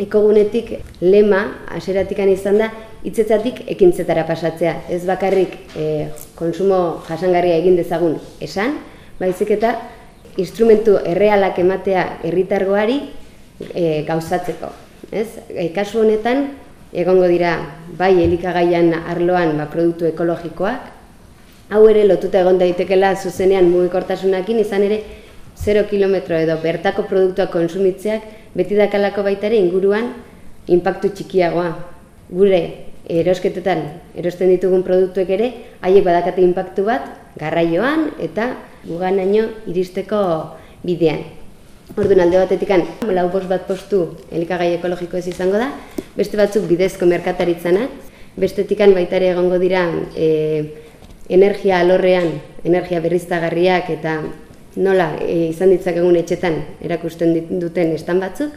ekogunetik lema aseratikan izan da hitzetzatik ekintzetara pasatzea. Ez bakarrik e, konsumo jasangarria egin dezagun esan, baizik eta instrumentu errealak ematea herritargoari e, gauzatzeko. Ez? E, kasu honetan, egongo dira bai elikagaian arloan ba, produktu ekologikoak, hau ere lotuta egon daitekela zuzenean mugikortasunakin izan ere 0 kilometro edo bertako produktuak konsumitzeak beti dakalako baita ere inguruan inpaktu txikiagoa. Gure erosketetan erosten ditugun produktuek ere haiek badakate inpaktu bat garraioan eta guganaino iristeko bidean. Orduan alde batetik lau bost bat postu elikagai ekologiko ez izango da, beste batzuk bidezko merkataritzanak, bestetikan baita ere egongo dira e, energia alorrean, energia berriztagarriak eta nola e, izan ditzakegun etxetan erakusten duten estan batzuk,